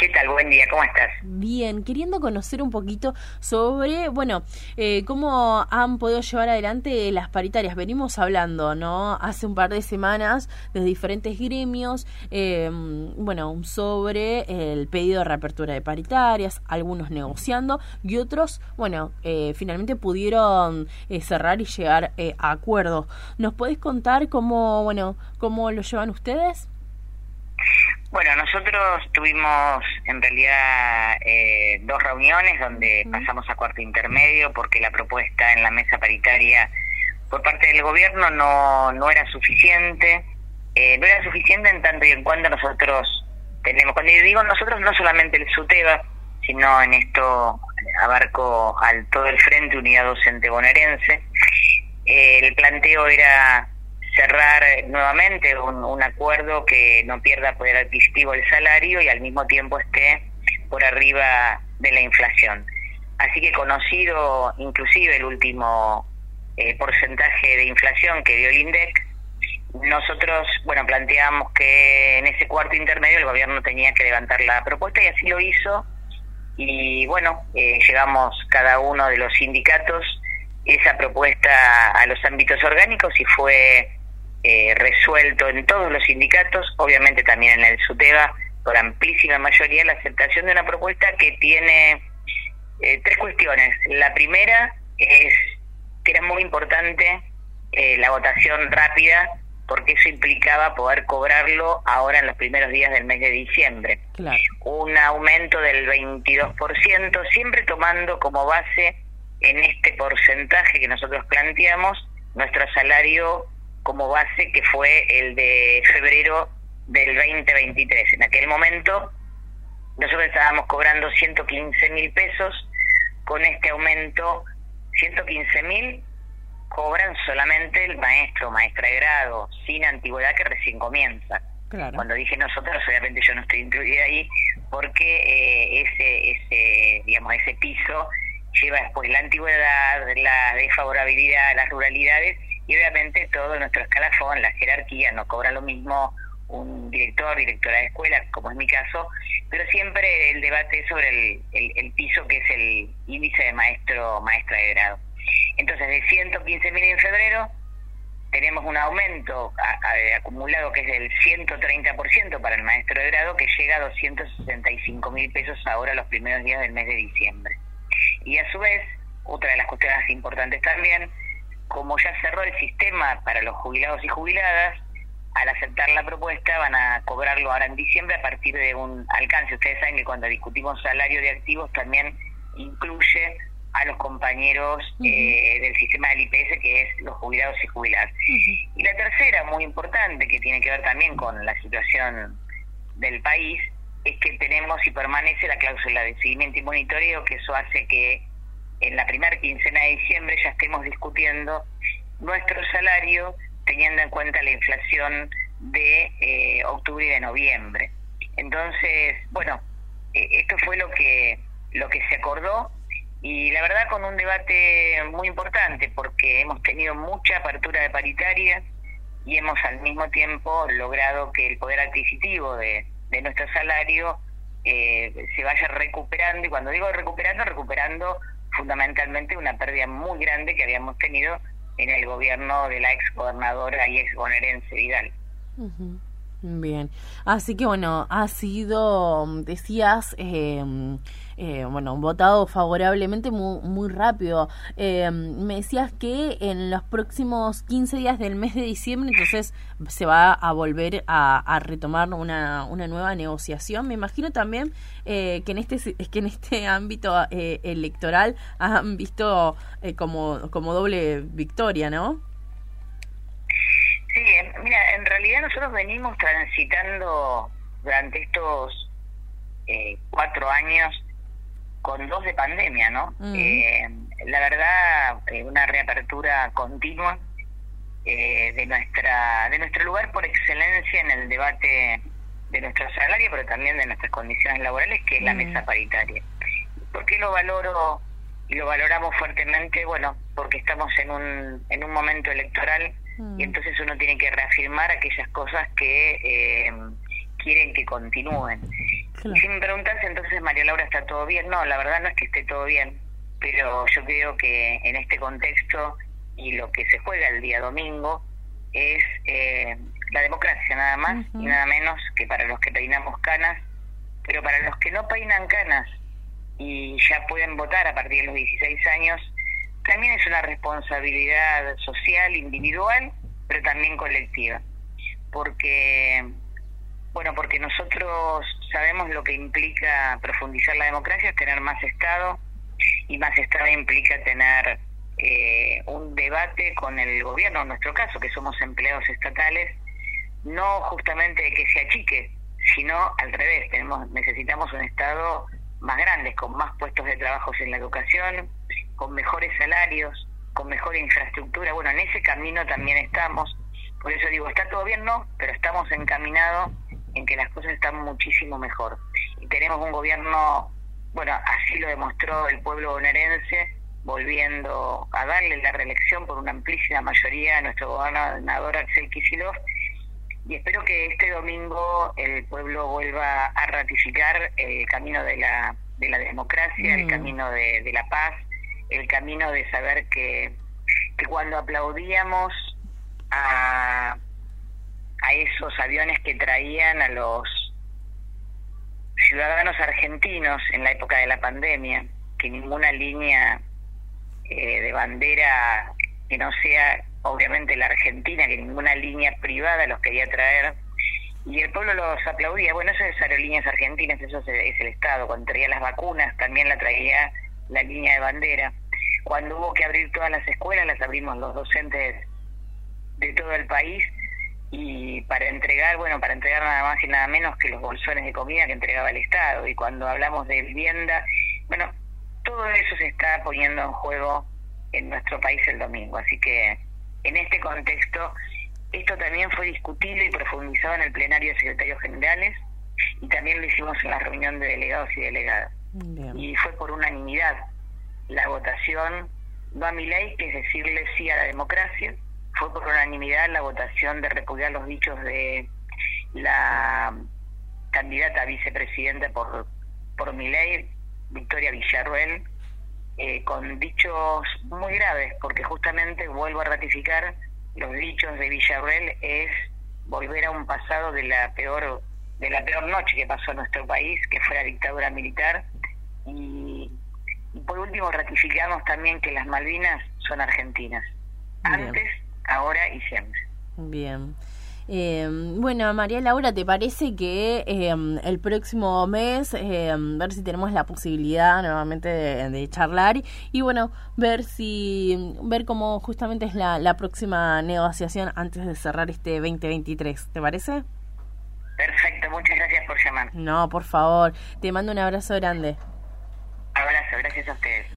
¿Qué tal? Buen día, ¿cómo estás? Bien, queriendo conocer un poquito sobre, bueno, eh, cómo han podido llevar adelante las paritarias. Venimos hablando, ¿no? Hace un par de semanas de diferentes gremios, eh, bueno, sobre el pedido de reapertura de paritarias, algunos negociando y otros, bueno, eh, finalmente pudieron cerrar y llegar a acuerdos. ¿Nos podés contar cómo, bueno, cómo lo llevan ustedes? Bueno, nosotros tuvimos en realidad eh, dos reuniones donde pasamos a cuarto intermedio porque la propuesta en la mesa paritaria por parte del gobierno no, no era suficiente. Eh, no era suficiente en tanto y en cuanto nosotros tenemos, cuando digo nosotros, no solamente el SUTEBA, sino en esto abarco al todo el Frente Unidad Docente Bonaerense. Eh, el planteo era cerrar nuevamente un, acuerdo que no pierda poder adquisitivo el salario y al mismo tiempo esté por arriba de la inflación. Así que conocido inclusive el último eh, porcentaje de inflación que dio el INDEC, nosotros, bueno, planteamos que en ese cuarto intermedio el gobierno tenía que levantar la propuesta y así lo hizo. Y bueno, eh, llegamos cada uno de los sindicatos esa propuesta a los ámbitos orgánicos y fue eh, resuelto en todos los sindicatos, obviamente también en el SUTEBA, por amplísima mayoría, la aceptación de una propuesta que tiene eh, tres cuestiones. La primera es que era muy importante eh, la votación rápida porque eso implicaba poder cobrarlo ahora en los primeros días del mes de diciembre. Un aumento del 22%, siempre tomando como base en este porcentaje que nosotros planteamos nuestro salario como base que fue el de febrero del 2023. En aquel momento nosotros estábamos cobrando 115 mil pesos, con este aumento 115 mil cobran solamente el maestro, maestra de grado, sin antigüedad que recién comienza. Cuando dije nosotros, obviamente yo no estoy incluida ahí, porque eh, ese, ese, digamos, ese piso lleva después la antigüedad, la desfavorabilidad, las ruralidades y obviamente todo nuestro escalafón, la jerarquía, no cobra lo mismo un director, directora de escuela, como es mi caso, pero siempre el debate es sobre el, piso que es el índice de maestro, maestra de grado. Entonces, de 115 mil en febrero, tenemos un aumento acumulado que es del 130% para el maestro de grado, que llega a 265 mil pesos ahora los primeros días del mes de diciembre. Y a su vez, otra de las cuestiones importantes también, como ya cerró el sistema para los jubilados y jubiladas, al aceptar la propuesta van a cobrarlo ahora en diciembre a partir de un alcance. Ustedes saben que cuando discutimos salario de activos también incluye a los compañeros eh, del sistema del IPS, que es los jubilados y jubiladas. Y la tercera, muy importante, que tiene que ver también con la situación del país, es que tenemos y permanece la cláusula de seguimiento y monitoreo, que eso hace que en la primera quincena de diciembre ya estemos discutiendo nuestro salario teniendo en cuenta la inflación de eh, octubre y de noviembre. Entonces, bueno, eh, esto fue lo que lo que se acordó y la verdad con un debate muy importante porque hemos tenido mucha apertura de paritaria y hemos al mismo tiempo logrado que el poder adquisitivo de, de nuestro salario eh, se vaya recuperando y cuando digo recuperando, recuperando fundamentalmente una pérdida muy grande que habíamos tenido en el gobierno de la ex gobernadora y ex bonaerense Vidal. Bien, así que bueno, ha sido, decías, eh, eh, bueno, votado favorablemente muy, muy rápido. Eh, me decías que en los próximos 15 días del mes de diciembre, entonces se va a volver a, retomar una, una nueva negociación. Me imagino también que en este que en este ámbito electoral han visto como, como doble victoria, ¿no? Sí, mira, en realidad nosotros venimos transitando durante estos eh, cuatro años con dos de pandemia, ¿no? Eh, la verdad, eh, una reapertura continua de nuestra de nuestro lugar por excelencia en el debate de nuestro salario, pero también de nuestras condiciones laborales, que es la mesa paritaria. ¿Por qué lo valoro y lo valoramos fuertemente? Bueno, porque estamos en un, en un momento electoral y mm. entonces uno tiene que reafirmar aquellas cosas que eh, quieren que continúen. Y si me preguntas entonces, María Laura, ¿está todo bien? No, la verdad no es que esté todo bien, pero yo creo que en este contexto y lo que se juega el día domingo es eh, la democracia nada más y nada menos que para los que peinamos canas, pero para los que no peinan canas y ya pueden votar a partir de los 16 años, también es una responsabilidad social, individual, pero también colectiva. Porque, bueno, porque nosotros sabemos lo que implica profundizar la democracia, tener más Estado, y más Estado implica tener eh, un debate con el gobierno, en nuestro caso, que somos empleados estatales, no justamente que se achique, sino al revés, tenemos necesitamos un Estado más grande, con más puestos de trabajo en la educación, con mejores salarios, con mejor infraestructura. Bueno, en ese camino también estamos. Por eso digo, está todo bien, no, pero estamos encaminados en que las cosas están muchísimo mejor. Y tenemos un gobierno, bueno, así lo demostró el pueblo bonaerense, volviendo a darle la reelección por una amplísima mayoría a nuestro gobernador Axel Kicillof. Y espero que este domingo el pueblo vuelva a ratificar el camino de la, de la democracia, el mm. camino de, de la paz, el camino de saber que, que cuando aplaudíamos a, a esos aviones que traían a los ciudadanos argentinos en la época de la pandemia, que ninguna línea eh, de bandera que no sea obviamente la Argentina, que ninguna línea privada los quería traer, y el pueblo los aplaudía. Bueno, eso es aerolíneas argentinas, eso es, es el Estado. Cuando traía las vacunas también la traía la línea de bandera. Cuando hubo que abrir todas las escuelas, las abrimos los docentes de todo el país y para entregar, bueno, para entregar nada más y nada menos que los bolsones de comida que entregaba el Estado. Y cuando hablamos de vivienda, bueno, todo eso se está poniendo en juego en nuestro país el domingo. Así que en este contexto, esto también fue discutido y profundizado en el plenario de secretarios generales y también lo hicimos en la reunión de delegados y delegadas. Y fue por unanimidad. La votación, no a mi ley, que es decirle sí a la democracia, fue por unanimidad la votación de repudiar los dichos de la candidata a vicepresidenta por, por mi ley, Victoria Villarruel, eh, con dichos muy graves, porque justamente vuelvo a ratificar los dichos de Villarruel es volver a un pasado de la peor de la peor noche que pasó en nuestro país, que fue la dictadura militar, y, por último ratificamos también que las Malvinas son argentinas, antes, ahora y siempre. Bien. Eh, bueno, María Laura, ¿te parece que eh, el próximo mes, eh, ver si tenemos la posibilidad nuevamente de, charlar y, bueno, ver si, ver cómo justamente es la, la próxima negociación antes de cerrar este 2023? ¿Te parece? Perfecto, muchas gracias por llamar. No, por favor, te mando un abrazo grande. Abrazo, gracias a ustedes.